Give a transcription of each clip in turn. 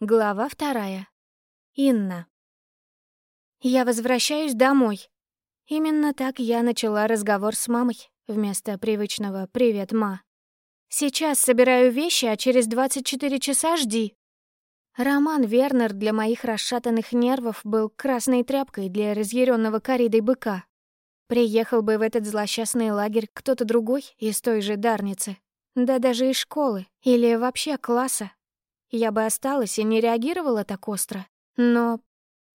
Глава вторая. Инна. Я возвращаюсь домой. Именно так я начала разговор с мамой, вместо привычного «Привет, ма». Сейчас собираю вещи, а через 24 часа жди. Роман Вернер для моих расшатанных нервов был красной тряпкой для разъяренного коридой быка. Приехал бы в этот злосчастный лагерь кто-то другой из той же Дарницы, да даже из школы или вообще класса, я бы осталась и не реагировала так остро. Но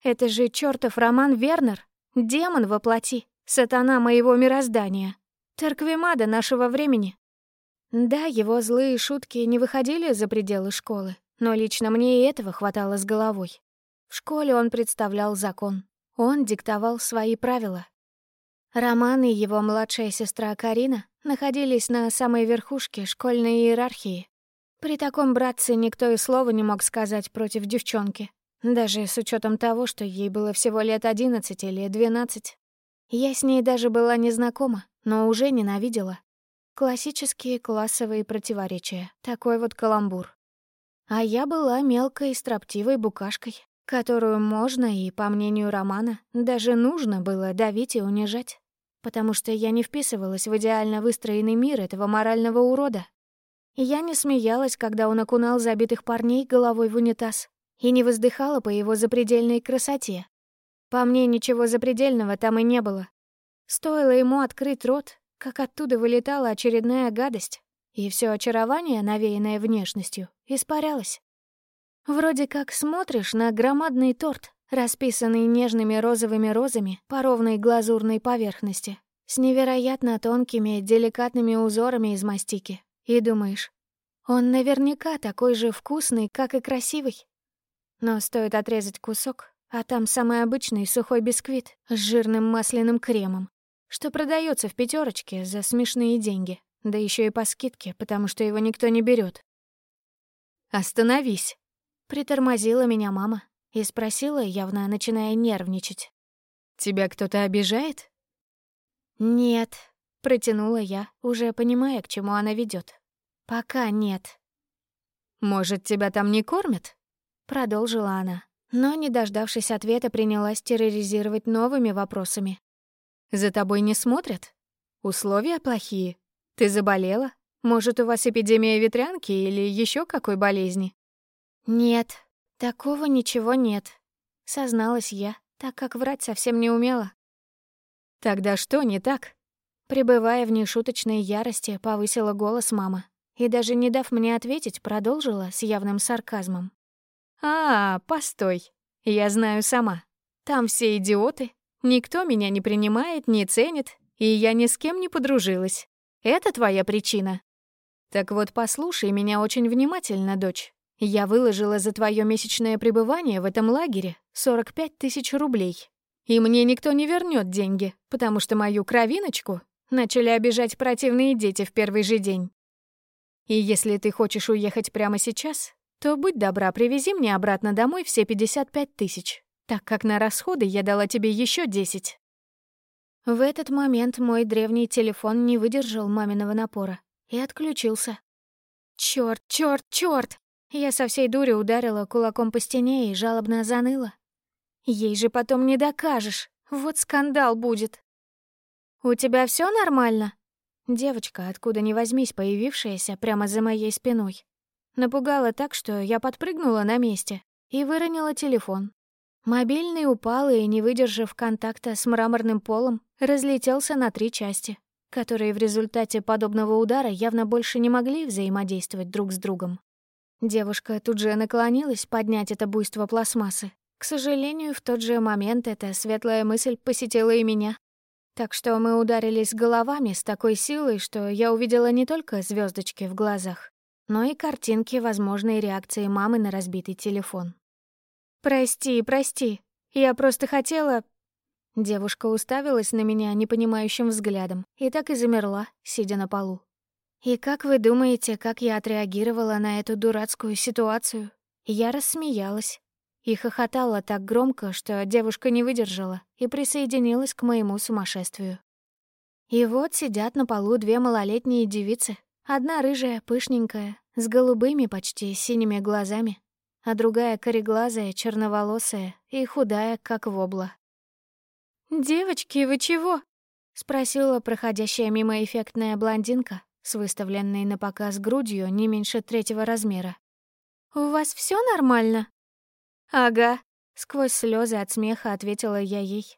это же чертов Роман Вернер, демон во плоти, сатана моего мироздания, Тарквимада нашего времени. Да, его злые шутки не выходили за пределы школы, но лично мне и этого хватало с головой. В школе он представлял закон. Он диктовал свои правила. Роман и его младшая сестра Карина находились на самой верхушке школьной иерархии, при таком братце никто и слова не мог сказать против девчонки, даже с учетом того, что ей было всего лет одиннадцать или двенадцать. Я с ней даже была незнакома, но уже ненавидела. Классические классовые противоречия, такой вот каламбур. А я была мелкой и строптивой букашкой, которую можно и, по мнению Романа, даже нужно было давить и унижать, потому что я не вписывалась в идеально выстроенный мир этого морального урода, я не смеялась, когда он окунал забитых парней головой в унитаз, и не воздыхала по его запредельной красоте. По мне, ничего запредельного там и не было. Стоило ему открыть рот, как оттуда вылетала очередная гадость, и все очарование, навеянное внешностью, испарялось. Вроде как смотришь на громадный торт, расписанный нежными розовыми розами по ровной глазурной поверхности, с невероятно тонкими, деликатными узорами из мастики, и думаешь, он наверняка такой же вкусный, как и красивый. Но стоит отрезать кусок, а там самый обычный сухой бисквит с жирным масляным кремом, что продается в пятерочке за смешные деньги, да еще и по скидке, потому что его никто не берет. «Остановись!» — притормозила меня мама и спросила, явно начиная нервничать. «Тебя кто-то обижает?» «Нет», Протянула я, уже понимая, к чему она ведет. «Пока нет». «Может, тебя там не кормят?» Продолжила она, но, не дождавшись ответа, принялась терроризировать новыми вопросами. «За тобой не смотрят? Условия плохие? Ты заболела? Может, у вас эпидемия ветрянки или еще какой болезни?» «Нет, такого ничего нет», — созналась я, так как врать совсем не умела. «Тогда что не так?» Пребывая в нешуточной ярости, повысила голос мама и, даже не дав мне ответить, продолжила с явным сарказмом. «А, постой, я знаю сама. Там все идиоты, никто меня не принимает, не ценит, и я ни с кем не подружилась. Это твоя причина?» «Так вот, послушай меня очень внимательно, дочь. Я выложила за твое месячное пребывание в этом лагере 45 тысяч рублей. И мне никто не вернет деньги, потому что мою кровиночку начали обижать противные дети в первый же день. И если ты хочешь уехать прямо сейчас, то будь добра, привези мне обратно домой все 55 тысяч, так как на расходы я дала тебе еще 10. В этот момент мой древний телефон не выдержал маминого напора и отключился. Чёрт, чёрт, чёрт! Я со всей дури ударила кулаком по стене и жалобно заныла. Ей же потом не докажешь, вот скандал будет. «У тебя все нормально?» Девочка, откуда ни возьмись, появившаяся прямо за моей спиной. Напугала так, что я подпрыгнула на месте и выронила телефон. Мобильный упал и, не выдержав контакта с мраморным полом, разлетелся на три части, которые в результате подобного удара явно больше не могли взаимодействовать друг с другом. Девушка тут же наклонилась поднять это буйство пластмассы. К сожалению, в тот же момент эта светлая мысль посетила и меня. Так что мы ударились головами с такой силой, что я увидела не только звездочки в глазах, но и картинки возможной реакции мамы на разбитый телефон. «Прости, прости, я просто хотела...» Девушка уставилась на меня непонимающим взглядом и так и замерла, сидя на полу. «И как вы думаете, как я отреагировала на эту дурацкую ситуацию?» Я рассмеялась, и хохотала так громко, что девушка не выдержала и присоединилась к моему сумасшествию. И вот сидят на полу две малолетние девицы. Одна рыжая, пышненькая, с голубыми, почти синими глазами, а другая кореглазая, черноволосая и худая, как вобла. «Девочки, вы чего?» — спросила проходящая мимо эффектная блондинка с выставленной на показ грудью не меньше третьего размера. «У вас все нормально?» «Ага», — сквозь слезы от смеха ответила я ей.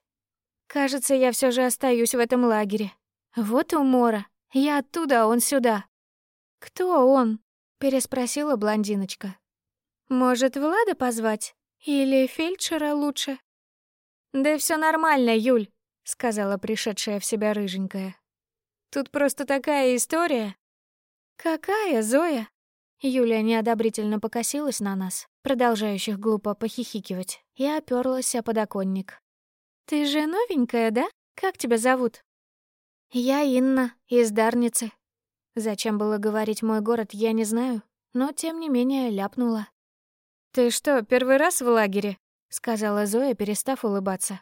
«Кажется, я все же остаюсь в этом лагере. Вот умора. Я оттуда, а он сюда». «Кто он?» — переспросила блондиночка. «Может, Влада позвать? Или фельдшера лучше?» «Да все нормально, Юль», — сказала пришедшая в себя рыженькая. «Тут просто такая история». «Какая, Зоя?» Юля неодобрительно покосилась на нас, продолжающих глупо похихикивать, и оперлась о подоконник. «Ты же новенькая, да? Как тебя зовут?» «Я Инна, из Дарницы». Зачем было говорить мой город, я не знаю, но тем не менее ляпнула. «Ты что, первый раз в лагере?» — сказала Зоя, перестав улыбаться.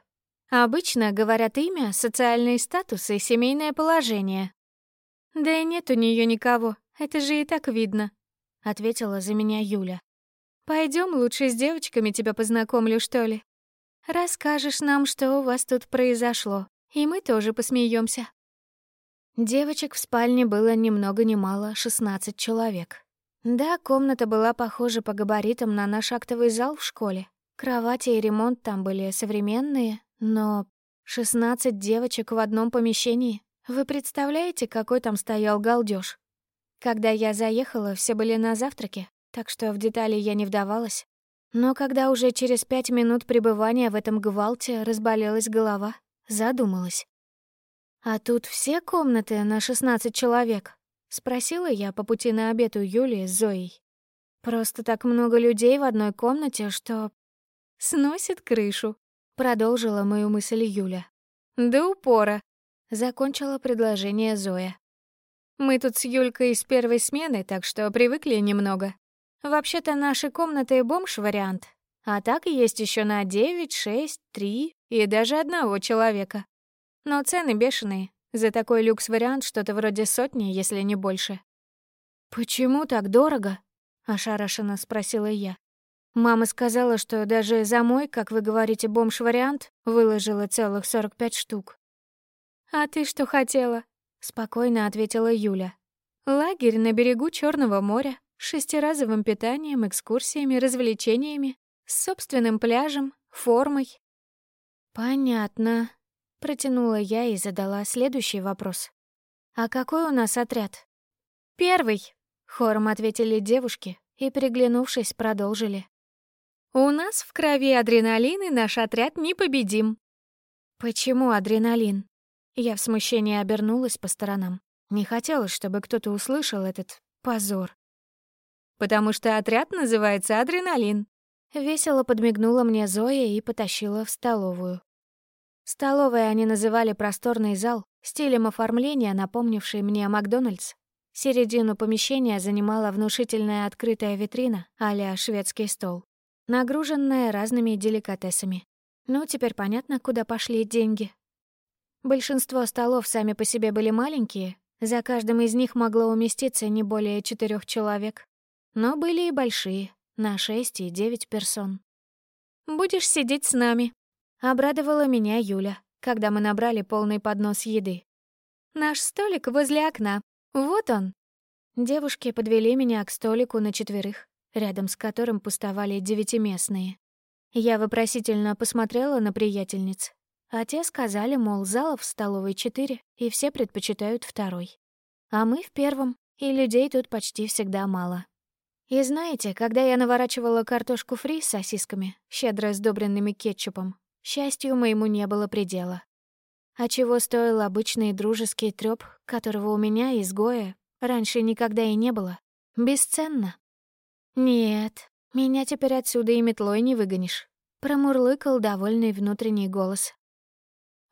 «Обычно говорят имя, социальный статус и семейное положение». «Да и нет у нее никого, это же и так видно», — ответила за меня Юля. Пойдем лучше с девочками тебя познакомлю, что ли? Расскажешь нам, что у вас тут произошло, и мы тоже посмеемся. Девочек в спальне было ни много ни мало 16 человек. Да, комната была похожа по габаритам на наш актовый зал в школе. Кровати и ремонт там были современные, но 16 девочек в одном помещении. Вы представляете, какой там стоял галдёж? Когда я заехала, все были на завтраке, так что в детали я не вдавалась. Но когда уже через пять минут пребывания в этом гвалте разболелась голова, задумалась. «А тут все комнаты на 16 человек?» — спросила я по пути на обед у Юлии с Зоей. «Просто так много людей в одной комнате, что...» «Сносит крышу», — продолжила мою мысль Юля. «До упора», — закончила предложение Зоя. «Мы тут с Юлькой из первой смены, так что привыкли немного. Вообще-то наши комнаты бомж-вариант, а так есть еще на 9, 6, 3 и даже одного человека. Но цены бешеные. За такой люкс-вариант что-то вроде сотни, если не больше. «Почему так дорого?» — ошарашенно спросила я. Мама сказала, что даже за мой, как вы говорите, бомж-вариант выложила целых 45 штук. «А ты что хотела?» — спокойно ответила Юля. «Лагерь на берегу Черного моря, шестиразовым питанием, экскурсиями, развлечениями, с собственным пляжем, формой. «Понятно», — протянула я и задала следующий вопрос. «А какой у нас отряд?» «Первый», — хором ответили девушки и, приглянувшись, продолжили. «У нас в крови адреналин, и наш отряд непобедим». «Почему адреналин?» Я в смущении обернулась по сторонам. Не хотелось, чтобы кто-то услышал этот позор потому что отряд называется «Адреналин». Весело подмигнула мне Зоя и потащила в столовую. Столовой они называли просторный зал, стилем оформления, напомнивший мне Макдональдс. Середину помещения занимала внушительная открытая витрина а шведский стол, нагруженная разными деликатесами. Ну, теперь понятно, куда пошли деньги. Большинство столов сами по себе были маленькие, за каждым из них могло уместиться не более четырех человек. Но были и большие, на шесть и девять персон. «Будешь сидеть с нами», — обрадовала меня Юля, когда мы набрали полный поднос еды. «Наш столик возле окна. Вот он». Девушки подвели меня к столику на четверых, рядом с которым пустовали девятиместные. Я вопросительно посмотрела на приятельниц, а те сказали, мол, залов в столовой четыре, и все предпочитают второй. А мы в первом, и людей тут почти всегда мало. И знаете, когда я наворачивала картошку фри с сосисками, щедро сдобренными кетчупом, счастью моему не было предела. А чего стоил обычный дружеский трёп, которого у меня, изгоя, раньше никогда и не было? Бесценно. Нет, меня теперь отсюда и метлой не выгонишь. Промурлыкал довольный внутренний голос.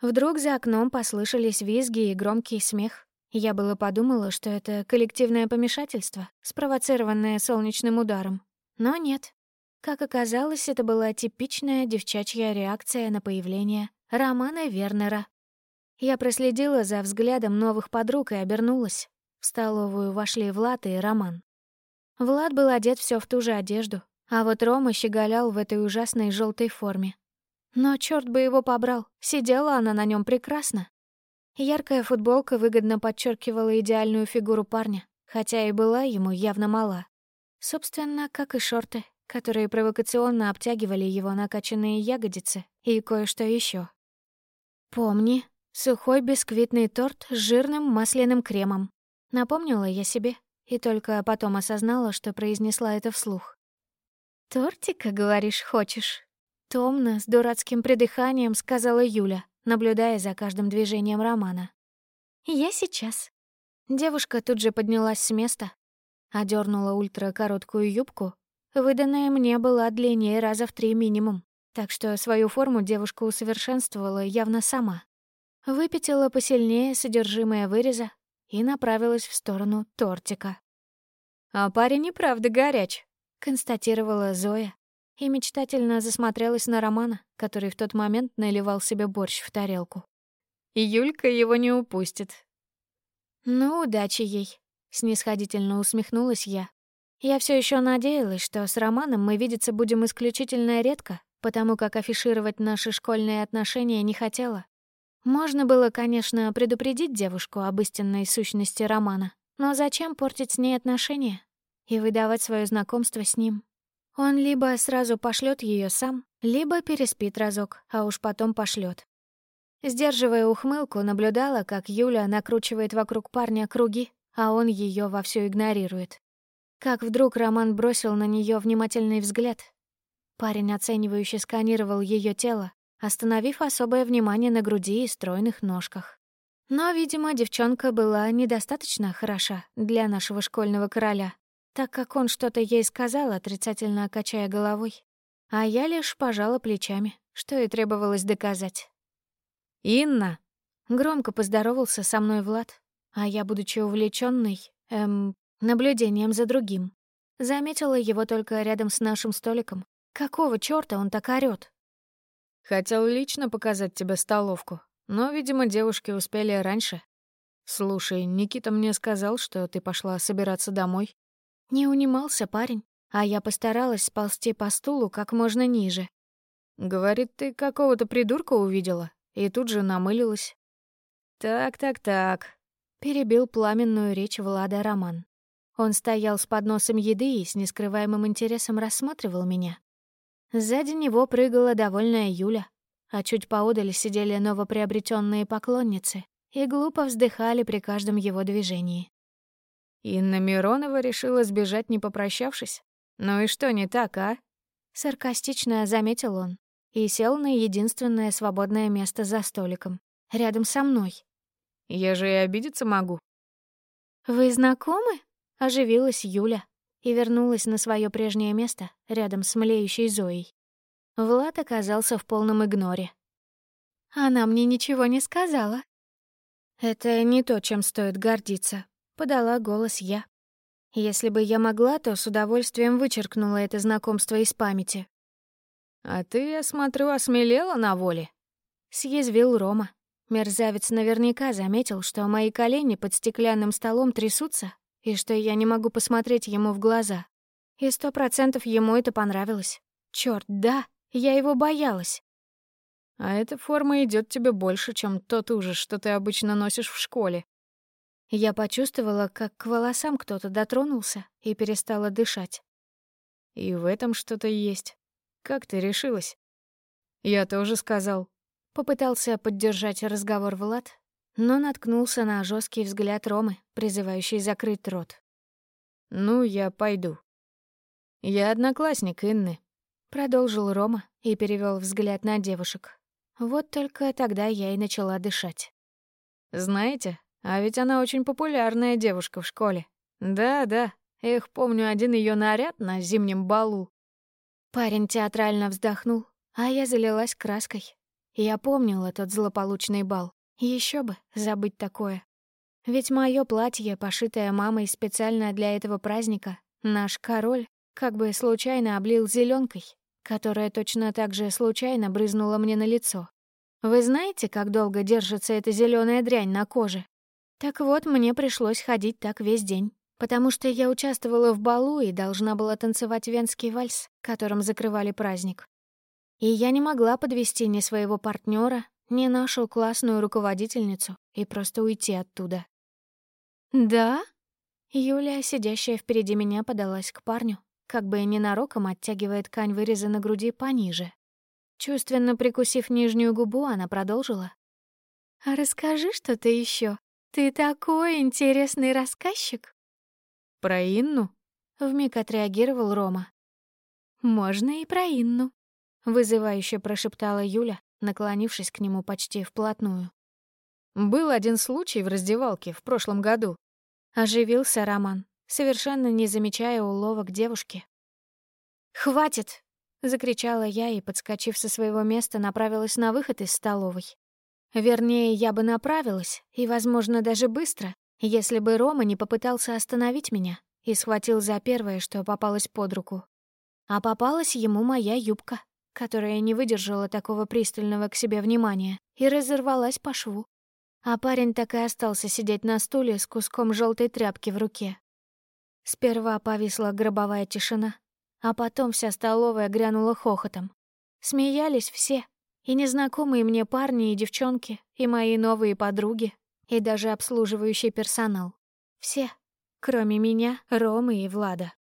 Вдруг за окном послышались визги и громкий смех. Я было подумала, что это коллективное помешательство, спровоцированное солнечным ударом. Но нет. Как оказалось, это была типичная девчачья реакция на появление Романа Вернера. Я проследила за взглядом новых подруг и обернулась. В столовую вошли Влад и Роман. Влад был одет все в ту же одежду, А вот Рома щеголял в этой ужасной желтой форме. Но черт бы его побрал, сидела она на нем прекрасно. Яркая футболка выгодно подчеркивала идеальную фигуру парня, хотя и была ему явно мала. Собственно, как и шорты, которые провокационно обтягивали его накачанные ягодицы и кое-что еще. «Помни, сухой бисквитный торт с жирным масляным кремом», — напомнила я себе, и только потом осознала, что произнесла это вслух. «Тортика, говоришь, хочешь?» Томно, с дурацким придыханием сказала Юля, наблюдая за каждым движением Романа. «Я сейчас». Девушка тут же поднялась с места, одернула ультракороткую юбку. Выданная мне была длиннее раза в три минимум, так что свою форму девушка усовершенствовала явно сама. Выпятила посильнее содержимое выреза и направилась в сторону тортика. «А парень и правда горяч», — констатировала Зоя, и мечтательно засмотрелась на Романа, который в тот момент наливал себе борщ в тарелку. И Юлька его не упустит. «Ну, удачи ей», — снисходительно усмехнулась я. Я все еще надеялась, что с Романом мы видеться будем исключительно редко, потому как афишировать наши школьные отношения не хотела. Можно было, конечно, предупредить девушку об истинной сущности Романа, но зачем портить с ней отношения и выдавать свое знакомство с ним? Он либо сразу пошлет ее сам, либо переспит разок, а уж потом пошлет. Сдерживая ухмылку, наблюдала, как Юля накручивает вокруг парня круги, а он ее вовсю игнорирует. Как вдруг Роман бросил на нее внимательный взгляд. Парень оценивающе сканировал ее тело, остановив особое внимание на груди и стройных ножках. Но, видимо, девчонка была недостаточно хороша для нашего школьного короля так как он что-то ей сказал, отрицательно качая головой. А я лишь пожала плечами, что и требовалось доказать. «Инна!» — громко поздоровался со мной Влад, а я, будучи увлечённой, эм, наблюдением за другим, заметила его только рядом с нашим столиком. Какого чёрта он так орёт? Хотел лично показать тебе столовку, но, видимо, девушки успели раньше. Слушай, Никита мне сказал, что ты пошла собираться домой. Не унимался парень, а я постаралась сползти по стулу как можно ниже. «Говорит, ты какого-то придурка увидела?» И тут же намылилась. «Так-так-так», — перебил пламенную речь Влада Роман. Он стоял с подносом еды и с нескрываемым интересом рассматривал меня. Сзади него прыгала довольная Юля, а чуть поодаль сидели новоприобретенные поклонницы и глупо вздыхали при каждом его движении. Инна Миронова решила сбежать, не попрощавшись. Ну и что не так, а? Саркастично заметил он и сел на единственное свободное место за столиком, рядом со мной. Я же и обидеться могу. «Вы знакомы?» — оживилась Юля и вернулась на свое прежнее место рядом с млеющей Зоей. Влад оказался в полном игноре. «Она мне ничего не сказала». «Это не то, чем стоит гордиться», подала голос я. Если бы я могла, то с удовольствием вычеркнула это знакомство из памяти. «А ты, я смотрю, осмелела на воле», — съязвил Рома. Мерзавец наверняка заметил, что мои колени под стеклянным столом трясутся, и что я не могу посмотреть ему в глаза. И сто процентов ему это понравилось. Чёрт, да, я его боялась. А эта форма идет тебе больше, чем тот ужас, что ты обычно носишь в школе. Я почувствовала, как к волосам кто-то дотронулся и перестала дышать. И в этом что-то есть. Как ты решилась? Я тоже сказал. Попытался поддержать разговор Влад, но наткнулся на жесткий взгляд Ромы, призывающий закрыть рот. «Ну, я пойду». «Я одноклассник Инны», — продолжил Рома и перевел взгляд на девушек. Вот только тогда я и начала дышать. «Знаете, а ведь она очень популярная девушка в школе. Да-да, эх, помню один ее наряд на зимнем балу. Парень театрально вздохнул, а я залилась краской. Я помнила тот злополучный бал. Еще бы забыть такое. Ведь мое платье, пошитое мамой специально для этого праздника, наш король как бы случайно облил зеленкой, которая точно так же случайно брызнула мне на лицо. Вы знаете, как долго держится эта зеленая дрянь на коже? Так вот, мне пришлось ходить так весь день, потому что я участвовала в балу и должна была танцевать венский вальс, которым закрывали праздник. И я не могла подвести ни своего партнера, ни нашу классную руководительницу и просто уйти оттуда. «Да?» Юля, сидящая впереди меня, подалась к парню, как бы и ненароком оттягивая ткань выреза на груди пониже. Чувственно прикусив нижнюю губу, она продолжила. «А расскажи что-то еще. Ты такой интересный рассказчик». «Про Инну?» — вмиг отреагировал Рома. «Можно и про Инну», — вызывающе прошептала Юля, наклонившись к нему почти вплотную. «Был один случай в раздевалке в прошлом году». Оживился Роман, совершенно не замечая уловок девушки. «Хватит!» — закричала я и, подскочив со своего места, направилась на выход из столовой. Вернее, я бы направилась, и, возможно, даже быстро, если бы Рома не попытался остановить меня и схватил за первое, что попалось под руку. А попалась ему моя юбка, которая не выдержала такого пристального к себе внимания и разорвалась по шву. А парень так и остался сидеть на стуле с куском желтой тряпки в руке. Сперва повисла гробовая тишина, а потом вся столовая грянула хохотом. Смеялись все, и незнакомые мне парни и девчонки, и мои новые подруги, и даже обслуживающий персонал. Все, кроме меня, Ромы и Влада.